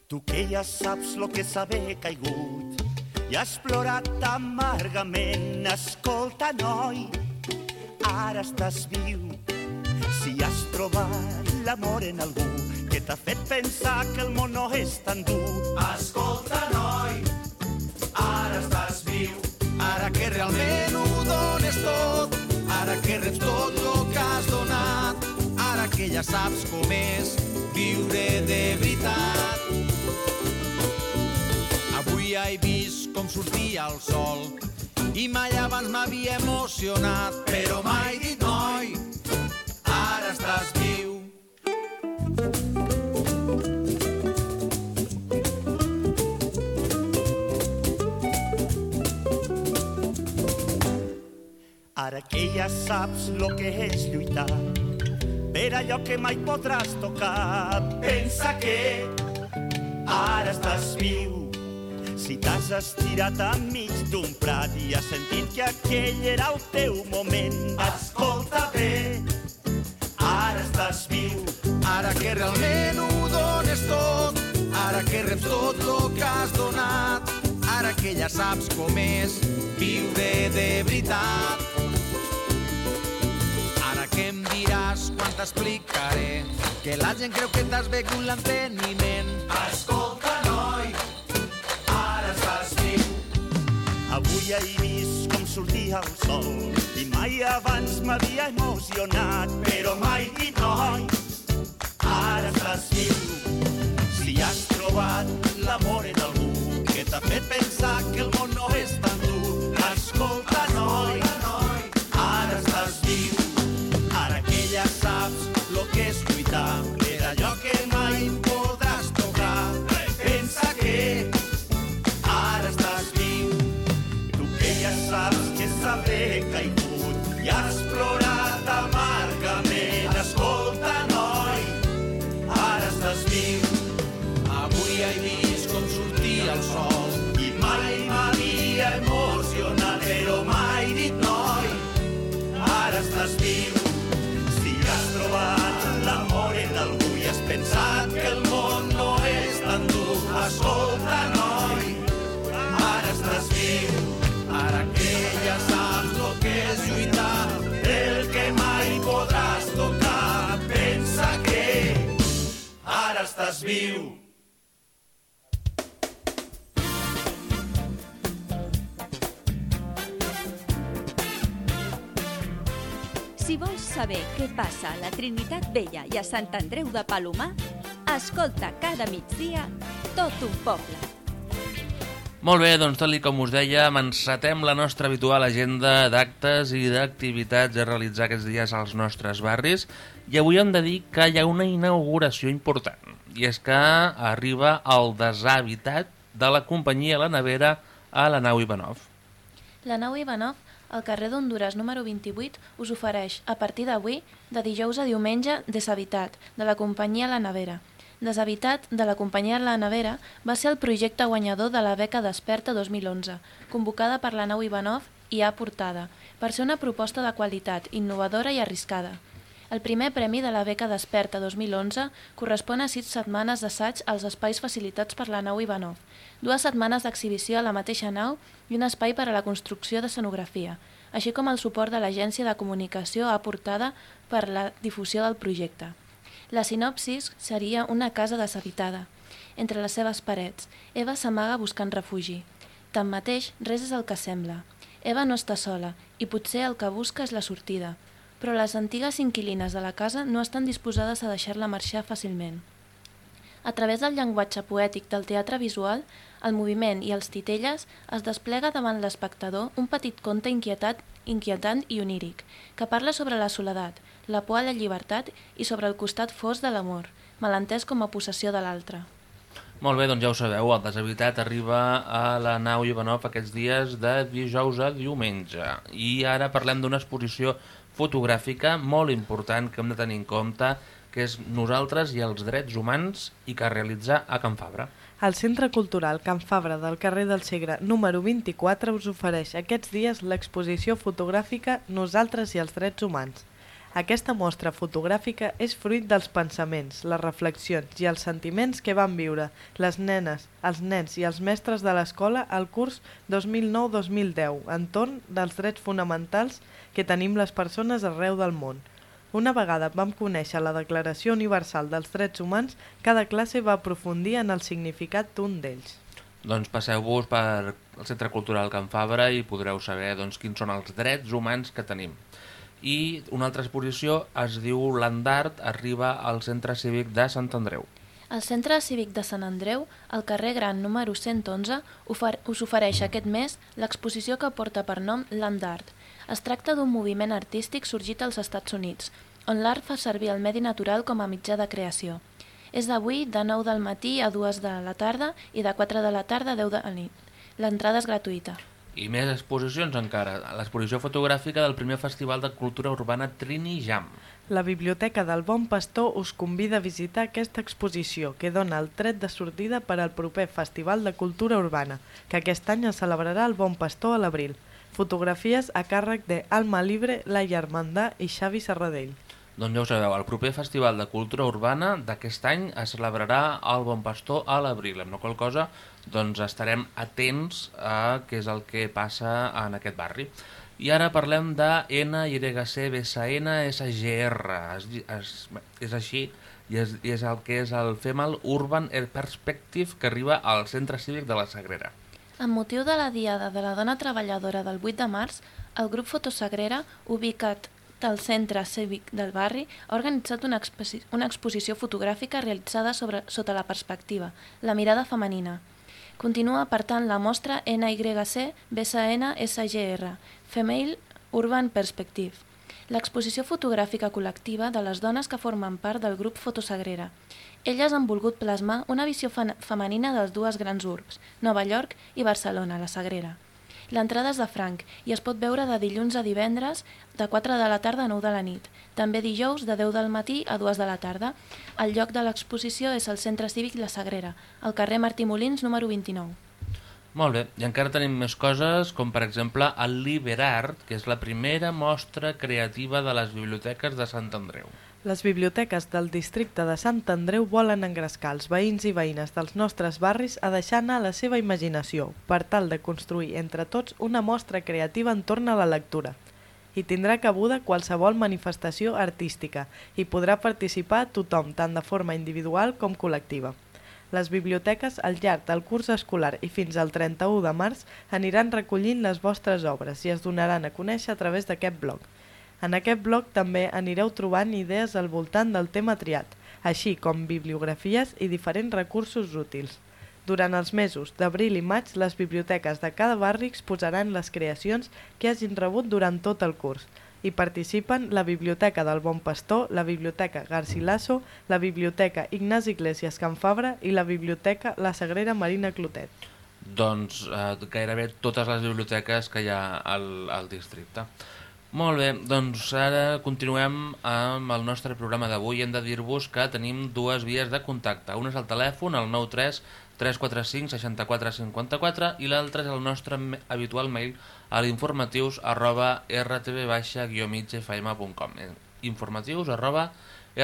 Tu que ja saps lo que és caigut i has plorat amargament. Escolta, noi, ara estàs viu. Si has trobat l'amor en algú que t'ha fet pensar que el món no és tan dur. Escolta, noi, ara estàs viu. Ara que realment ho dones tot, ara que reps tot el que has donat, ara que ja saps com és viure de veritat. Avui ja he vist com sortia el sol i mai abans m'havia emocionat, però mai dit noi, ara estàs viu. Ara que ja saps lo que és lluitar per allò que mai podràs tocar, pensa que ara estàs viu. Si t'has estirat enmig d'un prat i has sentit que aquell era el teu moment, escolta bé, ara estàs viu. Ara que realment ho dones tot, ara que reps tot el que has donat, ara que ja saps com és viure de veritat. Quan t'explicaré que la gent creu que t'has begut l'enteniment. Escolta, noi, ara estàs viu. Avui he vist com sortia el sol i mai abans m'havia emocionat, però mai dit noi, ara estàs viu. Si has trobat l'amor en algú que t'ha fet pensar que el món no és tan dur, escolta, noi, sortia el sol I mai m'havia emocionat, però mai dit noi, ara estàs viu. Si has trobat l'amor en algú i has pensat que el món no és tan dur, escolta, noi, ara estàs viu. Ara que ja saps lo que és lluitar El que mai podràs tocar, pensa que ara estàs viu. Saber què passa a la Trinitat Vella i a Sant Andreu de Palomar, escolta cada migdia tot un poble. Molt bé, doncs tal com us deia, encetem la nostra habitual agenda d'actes i d'activitats a realitzar aquests dies als nostres barris i avui hem de dir que hi ha una inauguració important i és que arriba el deshabitat de la companyia La Nevera a la nau Ivanov. La nau Ivanov, al carrer d'Honduras número 28, us ofereix, a partir d'avui, de dijous a diumenge, Deshabitat, de la companyia La Nevera. Deshabitat, de la companyia La Nevera, va ser el projecte guanyador de la beca Desperta 2011, convocada per la nau Ivanov i ha portada, per ser una proposta de qualitat, innovadora i arriscada. El primer premi de la beca Desperta 2011 correspon a sis setmanes d'assaig als espais facilitats per la nau Ivanov, dues setmanes d'exhibició a la mateixa nau i un espai per a la construcció d'escenografia, així com el suport de l'agència de comunicació aportada per la difusió del projecte. La sinopsis seria una casa deshabitada. Entre les seves parets, Eva s'amaga buscant refugi. Tanmateix, res és el que sembla. Eva no està sola i potser el que busca és la sortida, però les antigues inquilines de la casa no estan disposades a deixar-la marxar fàcilment. A través del llenguatge poètic del teatre visual, el moviment i els titelles es desplega davant l'espectador un petit conte inquietat, inquietant i oníric, que parla sobre la soledat, la por a la llibertat i sobre el costat fos de l'amor, malentès com a possessió de l'altre. Molt bé, doncs ja ho sabeu, el deshabitat arriba a la nau Ivanov aquests dies de dijous a diumenge. I ara parlem d'una exposició fotogràfica molt important que hem de tenir en compte, que és Nosaltres i els drets humans i que realitza a Can Fabra. El Centre Cultural Can Fabra del carrer del Segre número 24 us ofereix aquests dies l'exposició fotogràfica Nosaltres i els drets humans. Aquesta mostra fotogràfica és fruit dels pensaments, les reflexions i els sentiments que van viure les nenes, els nens i els mestres de l'escola al curs 2009-2010 entorn dels drets fonamentals que tenim les persones arreu del món. Una vegada vam conèixer la Declaració Universal dels Drets Humans, cada classe va aprofundir en el significat d'un d'ells. Doncs passeu-vos per el Centre Cultural Can Fabra i podreu saber doncs, quins són els drets humans que tenim. I una altra exposició es diu L'Andart arriba al Centre Cívic de Sant Andreu. El Centre Cívic de Sant Andreu, al carrer Gran número 111, ofer us ofereix aquest mes l'exposició que porta per nom Land Art. Es tracta d'un moviment artístic sorgit als Estats Units, on l'art fa servir el medi natural com a mitjà de creació. És d'avui de 9 del matí a 2 de la tarda i de 4 de la tarda a 10 de la nit. L'entrada és gratuïta. I més exposicions encara. L'exposició fotogràfica del primer Festival de Cultura Urbana Trini Jam. La Biblioteca del Bon Pastor us convida a visitar aquesta exposició que dona el tret de sortida per al proper Festival de Cultura Urbana, que aquest any es celebrarà al Bon Pastor a l'abril. Fotografies a càrrec de Alma Libre, Laia Armandà i Xavi Serradell. Doncs ja ho sabeu, el proper Festival de Cultura Urbana d'aquest any es celebrarà al Bon Pastor a l'abril, amb la qual cosa doncs estarem atents a què és el que passa en aquest barri. I ara parlem de NYCBSN SGR, es, es, és així, i és, i és el que és el Femal Urban Air Perspective que arriba al Centre Cívic de la Sagrera. Amb motiu de la Diada de la Dona Treballadora del 8 de març, el grup Fotosagrera, ubicat del Centre Cívic del barri, ha organitzat una, exposi una exposició fotogràfica realitzada sobre, sota la perspectiva, la mirada femenina. Continua, per tant, la mostra NYC BSN SGR, Female Urban Perspective, l'exposició fotogràfica col·lectiva de les dones que formen part del grup Fotosagrera. Elles han volgut plasmar una visió femenina dels dues grans urbs, Nova York i Barcelona, la Sagrera. L'entrada és de franc i es pot veure de dilluns a divendres de 4 de la tarda a 9 de la nit. També dijous de 10 del matí a 2 de la tarda. El lloc de l'exposició és el Centre Cívic La Sagrera, al carrer Martí Molins, número 29. Molt bé, i encara tenim més coses, com per exemple el Liberart, que és la primera mostra creativa de les biblioteques de Sant Andreu. Les biblioteques del districte de Sant Andreu volen engrescar els veïns i veïnes dels nostres barris a deixar anar la seva imaginació per tal de construir entre tots una mostra creativa entorn a la lectura. Hi tindrà cabuda qualsevol manifestació artística i podrà participar tothom tant de forma individual com col·lectiva. Les biblioteques al llarg del curs escolar i fins al 31 de març aniran recollint les vostres obres i es donaran a conèixer a través d'aquest blog. En aquest bloc també anireu trobant idees al voltant del tema triat, així com bibliografies i diferents recursos útils. Durant els mesos d'abril i maig, les biblioteques de cada barri exposaran les creacions que hagin rebut durant tot el curs. Hi participen la Biblioteca del Bon Pastor, la Biblioteca Garcilaso, la Biblioteca Ignasi Iglesias Can Fabra i la Biblioteca La Sagrera Marina Clotet. Doncs eh, gairebé totes les biblioteques que hi ha al, al districte. Molt bé, doncs ara continuem amb el nostre programa d'avui. Hem de dir-vos que tenim dues vies de contacte. Una és el telèfon, el 93 345 64 54 i l'altre és el nostre habitual mail a l'informatius arroba rtb-migfm.com informatius arroba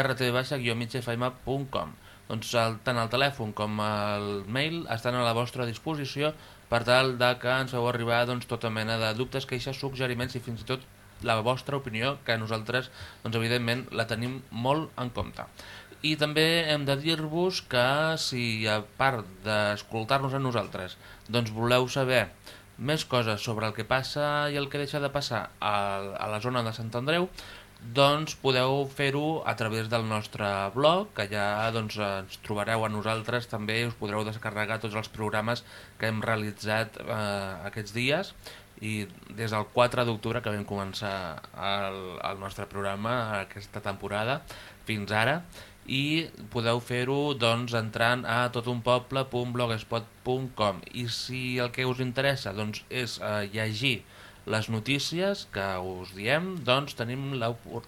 rtb-migfm.com doncs el, tant el telèfon com el mail estan a la vostra disposició per tal de que ens feu arribar doncs, tota mena de dubtes, queixes, suggeriments i fins i tot la vostra opinió, que nosaltres, doncs, evidentment, la tenim molt en compte. I també hem de dir-vos que si a part d'escoltar-nos a nosaltres doncs voleu saber més coses sobre el que passa i el que deixa de passar a, a la zona de Sant Andreu, doncs podeu fer-ho a través del nostre blog, que ja doncs, ens trobareu a nosaltres, també us podreu descarregar tots els programes que hem realitzat eh, aquests dies i des del 4 d'octubre que vam començar el, el nostre programa aquesta temporada fins ara. I podeu fer-ho doncs, entrant a totunpoble.blogspot.com i si el que us interessa doncs, és eh, llegir les notícies que us diem, doncs tenim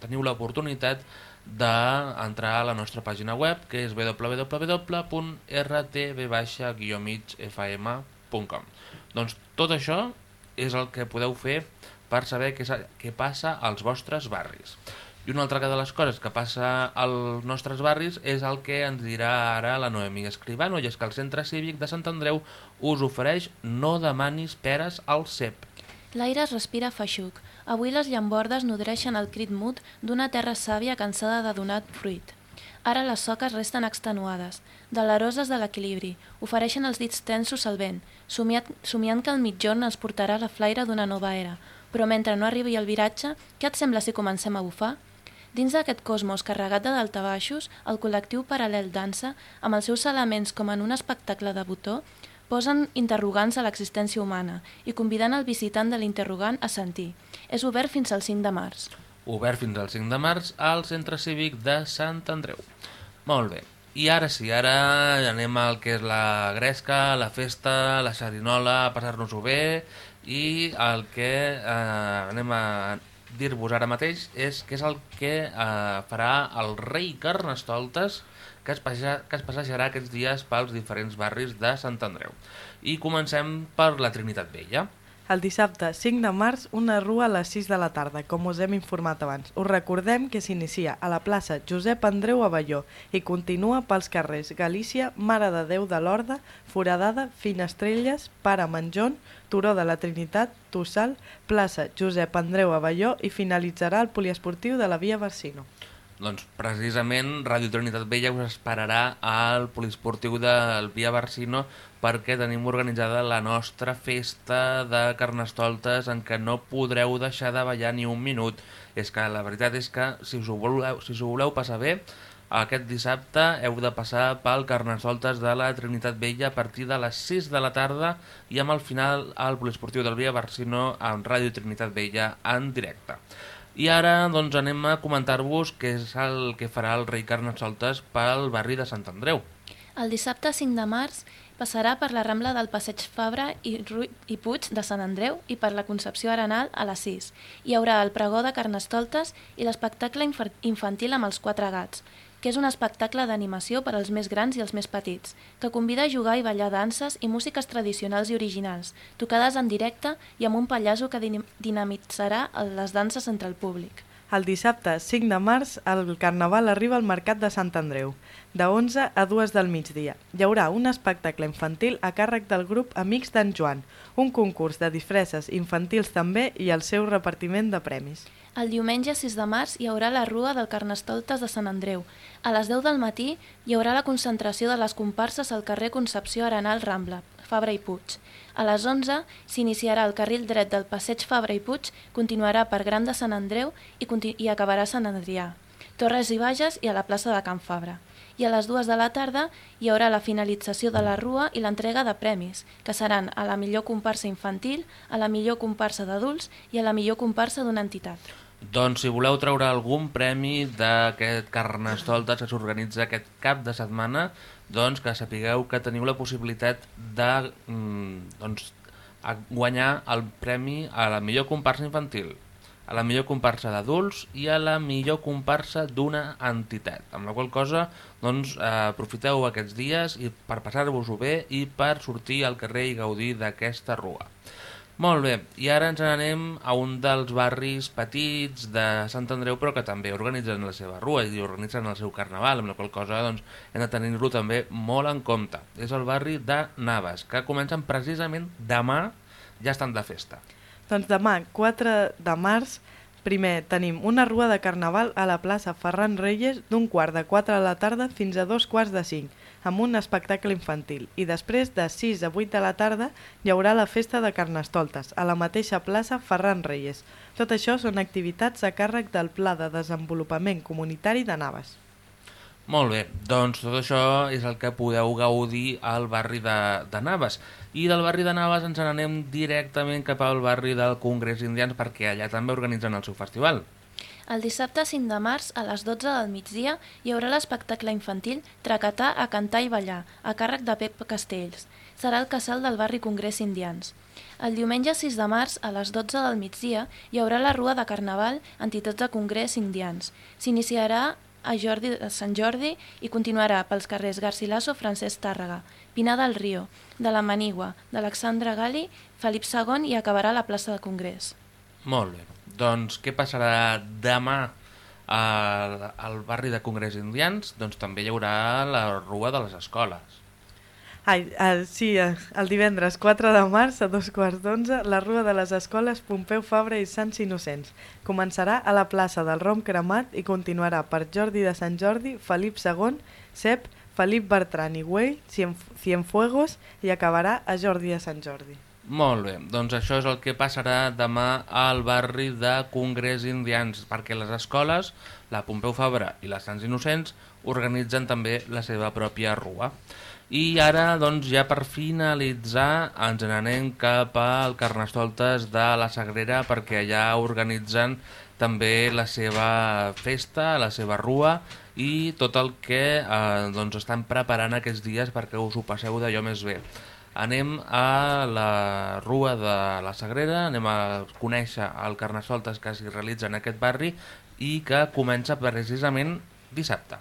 teniu l'oportunitat d'entrar a la nostra pàgina web que és www.rtb-migfm.com Doncs tot això és el que podeu fer per saber què, què passa als vostres barris. I una altra de les coses que passa als nostres barris és el que ens dirà ara la Noemi Escribano, i és que el Centre Cívic de Sant Andreu us ofereix no demanis peres al CEP. L'aire es respira feixuc. Avui les llambordes nodreixen el crit mut d'una terra sàvia cansada de donar fruit. Ara les soques resten extenuades, deleroses de l'equilibri, ofereixen els dits tensos al vent, somiat, somiant que el mitjorn ens portarà la flaire d'una nova era. Però mentre no arribi el viratge, què et sembla si comencem a bufar? Dins d'aquest cosmos carregat de daltabaixos, el col·lectiu paral·lel dansa, amb els seus elements com en un espectacle de botó, posen interrogants a l'existència humana i convidant el visitant de l'interrogant a sentir. És obert fins al 5 de març obert fins al 5 de març al Centre Cívic de Sant Andreu. Molt bé. I ara sí, ara anem al que és la gresca, la festa, la xerinola, passar-nos-ho bé i el que eh, anem a dir-vos ara mateix és que és el que eh, farà el rei Carnestoltes que es, passeja, que es passejarà aquests dies pels diferents barris de Sant Andreu. I comencem per la Trinitat Vella. El dissabte 5 de març, una rua a les 6 de la tarda, com us hem informat abans. Us recordem que s'inicia a la plaça Josep Andreu Avelló i continua pels carrers Galícia, Mare de Déu de l'Horda, Foradada, Finestrelles, Pare Manjón, Turó de la Trinitat, Tossal, plaça Josep Andreu Avelló i finalitzarà el poliesportiu de la Via Barsino. Doncs precisament Ràdio Trinitat Vella us esperarà al poliesportiu del Via Barsino perquè tenim organitzada la nostra festa de carnestoltes en què no podreu deixar de ballar ni un minut. És que la veritat és que si us ho voleu, si us ho voleu passar bé, aquest dissabte heu de passar pel Carnestoltes de la Trinitat Vella a partir de les 6 de la tarda i amb el final al poliesportiu del Via Barsino amb Ràdio Trinitat Vella en directe. I ara doncs, anem a comentar-vos què és el que farà el rei Carnestoltes pel barri de Sant Andreu. El dissabte 5 de març passarà per la Rambla del Passeig Fabra i, Ru i Puig de Sant Andreu i per la Concepció Arenal a les 6. Hi haurà el pregó de Carnestoltes i l'espectacle infantil amb els quatre gats, que és un espectacle d'animació per als més grans i els més petits, que convida a jugar i ballar danses i músiques tradicionals i originals, tocades en directe i amb un pallasso que dinamitzarà les danses entre el públic. El dissabte 5 de març el Carnaval arriba al Mercat de Sant Andreu, de 11 a 2 del migdia. Hi haurà un espectacle infantil a càrrec del grup Amics d'en Joan, un concurs de disfresses infantils també i el seu repartiment de premis. El diumenge 6 de març hi haurà la Rua del Carnestoltes de Sant Andreu. A les 10 del matí hi haurà la concentració de les comparses al carrer Concepció Arenal Rambla, Fabra i Puig. A les 11 s'iniciarà el carril dret del passeig Fabra i Puig, continuarà per Gran de Sant Andreu i, i acabarà Sant Adrià, Torres i Bages i a la plaça de Can Fabra. I a les 2 de la tarda hi haurà la finalització de la rua i l'entrega de premis, que seran a la millor comparsa infantil, a la millor comparsa d'adults i a la millor comparsa d'una entitat. Doncs si voleu treure algun premi d'aquest Carnestoltes que s'organitza aquest cap de setmana, doncs que sapigueu que teniu la possibilitat de mm, doncs, guanyar el premi a la millor comparsa infantil, a la millor comparsa d'adults i a la millor comparsa d'una entitat. Amb la qual cosa, doncs, eh, aprofiteu aquests dies i per passar-vos-ho bé i per sortir al carrer i gaudir d'aquesta rua. Molt bé, i ara ens anem a un dels barris petits de Sant Andreu, però que també organitzen la seva rua i organitzen el seu carnaval, amb la qual cosa doncs, hem de tenir-lo també molt en compte. És el barri de Navas, que comencen precisament demà, ja estan de festa. Doncs demà, 4 de març, primer tenim una rua de carnaval a la plaça Ferran Reyes d'un quart de 4 de la tarda fins a dos quarts de 5 amb un espectacle infantil i després de 6 a 8 de la tarda hi haurà la festa de Carnestoltes a la mateixa plaça Ferran Reyes. Tot això són activitats a càrrec del Pla de Desenvolupament Comunitari de Naves. Molt bé, doncs tot això és el que podeu gaudir al barri de, de Naves. I del barri de Naves ens n'anem directament cap al barri del Congrés Indians perquè allà també organitzen el seu festival. El dissabte 5 de març, a les 12 del migdia, hi haurà l'espectacle infantil Tracatar a cantar i ballar, a càrrec de Pep Castells. Serà el casal del barri Congrés Indians. El diumenge 6 de març, a les 12 del migdia, hi haurà la Rua de Carnaval Entitats de Congrés Indians. S'iniciarà a Jordi de Sant Jordi i continuarà pels carrers Garcilaso, Francesc Tàrrega, Pinar del Rio, de la Manigua, d'Alexandre Gali, Felip II i acabarà a la plaça de Congrés. Molt bé. Doncs què passarà demà al, al barri de Congrés Indians? Doncs també hi haurà la rua de les escoles. Ai, el, sí, el divendres 4 de març a dos quarts d'onze, la Rua de les Escoles Pompeu Fabra i Sants Innocents. Començarà a la plaça del Rom Cremat i continuarà per Jordi de Sant Jordi, Felip II, Cep, Felip Bertran i Güell, Cienfuegos i acabarà a Jordi de Sant Jordi. Molt bé, doncs això és el que passarà demà al barri de Congrés Indians, perquè les escoles, la Pompeu Fabra i les Sants Innocents, organitzen també la seva pròpia rua. I ara, doncs, ja per finalitzar, ens n'anem cap al Carnestoltes de la Sagrera, perquè allà organitzen també la seva festa, la seva rua i tot el que eh, doncs estan preparant aquests dies perquè us ho passeu d'allò més bé anem a la Rua de la Sagrera, anem a conèixer el Carnestoltes que s'hi realitza en aquest barri i que comença precisament dissabte.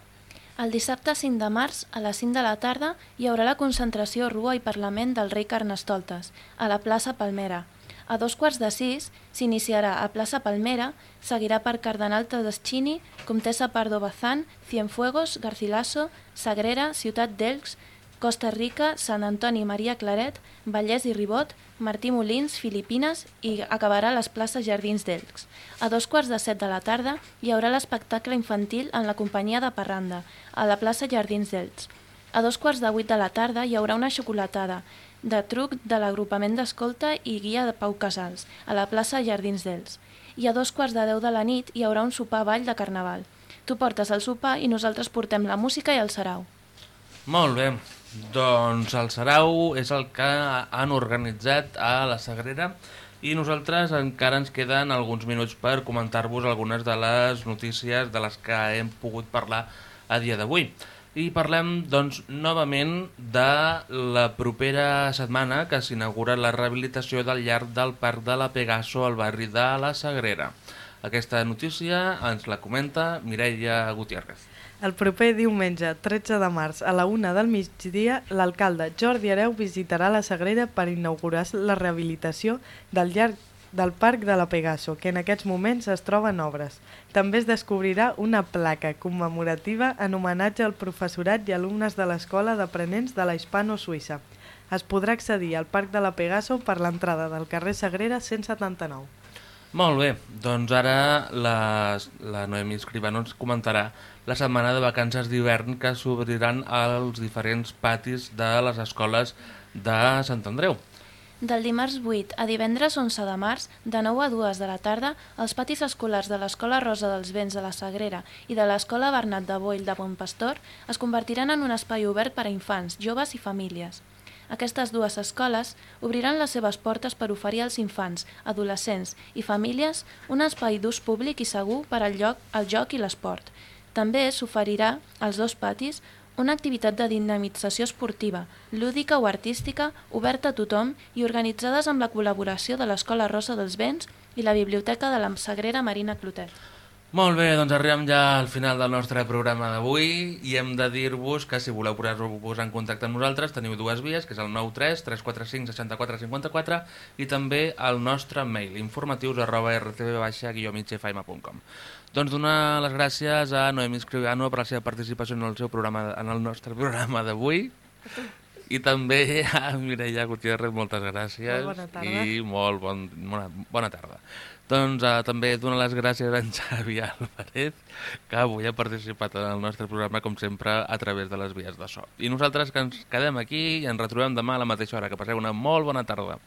El dissabte 5 de març, a les 5 de la tarda, hi haurà la concentració Rua i Parlament del rei Carnestoltes, a la plaça Palmera. A dos quarts de sis s'iniciarà a plaça Palmera, seguirà per Cardenal Tedeschini, Comtessa Pardo Bazán, Cienfuegos, Garcilaso, Sagrera, Ciutat d'Elx, Costa Rica, Sant Antoni Maria Claret, Vallès i Ribot, Martí Molins, Filipines i acabarà les places Jardins d'Elx. A dos quarts de set de la tarda hi haurà l'espectacle infantil en la companyia de Parranda, a la plaça Jardins d'Elx. A dos quarts de vuit de la tarda hi haurà una xocolatada de truc de l'agrupament d'escolta i guia de Pau Casals, a la plaça Jardins d'Elx. I a dos quarts de deu de la nit hi haurà un sopar ball de carnaval. Tu portes el sopar i nosaltres portem la música i el sarau. Molt bé, doncs el Sarau és el que han organitzat a la Sagrera i nosaltres encara ens queden alguns minuts per comentar-vos algunes de les notícies de les que hem pogut parlar a dia d'avui. I parlem, doncs, novament de la propera setmana que s'inaugura la rehabilitació del llarg del Parc de la Pegaso al barri de la Sagrera. Aquesta notícia ens la comenta Mireia Gutiérrez. El proper diumenge, 13 de març, a la una del migdia, l'alcalde Jordi Areu visitarà la Sagrera per inaugurar la rehabilitació del llarg del Parc de la Pegaso, que en aquests moments es troba en obres. També es descobrirà una placa commemorativa en homenatge al professorat i alumnes de l'Escola d'Aprenents de la Hispano-Suïssa. Es podrà accedir al Parc de la Pegaso per l'entrada del carrer Sagrera 179. Molt bé, doncs ara la, la Noemi Escribano ens comentarà la setmana de vacances d'hivern que s'obriran als diferents patis de les escoles de Sant Andreu. Del dimarts 8 a divendres 11 de març, de 9 a 2 de la tarda, els patis escolars de l'Escola Rosa dels Vents de la Sagrera i de l'Escola Bernat de Boll de Bonpastor es convertiran en un espai obert per a infants, joves i famílies. Aquestes dues escoles obriran les seves portes per oferir als infants, adolescents i famílies un espai d'ús públic i segur per al lloc, el joc i l'esport. També s'oferirà als dos patis una activitat de dinamització esportiva, lúdica o artística, oberta a tothom i organitzades amb la col·laboració de l'Escola Rosa dels Vents i la Biblioteca de la Sagrera Marina Clotet. Molt bé, doncs arribem ja al final del nostre programa d'avui i hem de dir-vos que si voleu posar-vos en contacte amb nosaltres teniu dues vies, que és el 93 345 64 54 i també el nostre mail informatius arroba rtb-migfm.com doncs donar les gràcies a Noemi Escribano per la seva participació en el, seu programa, en el nostre programa d'avui. I també a Mireia Gutiérrez, moltes gràcies. Molt bona tarda. I molt bon, bona, bona tarda. Doncs uh, també donar les gràcies a en Xavi Álvarez, que avui ha participat en el nostre programa, com sempre, a través de les vies de so. I nosaltres que ens quedem aquí i ens retrobem demà a la mateixa hora. Que passeu una molt bona tarda.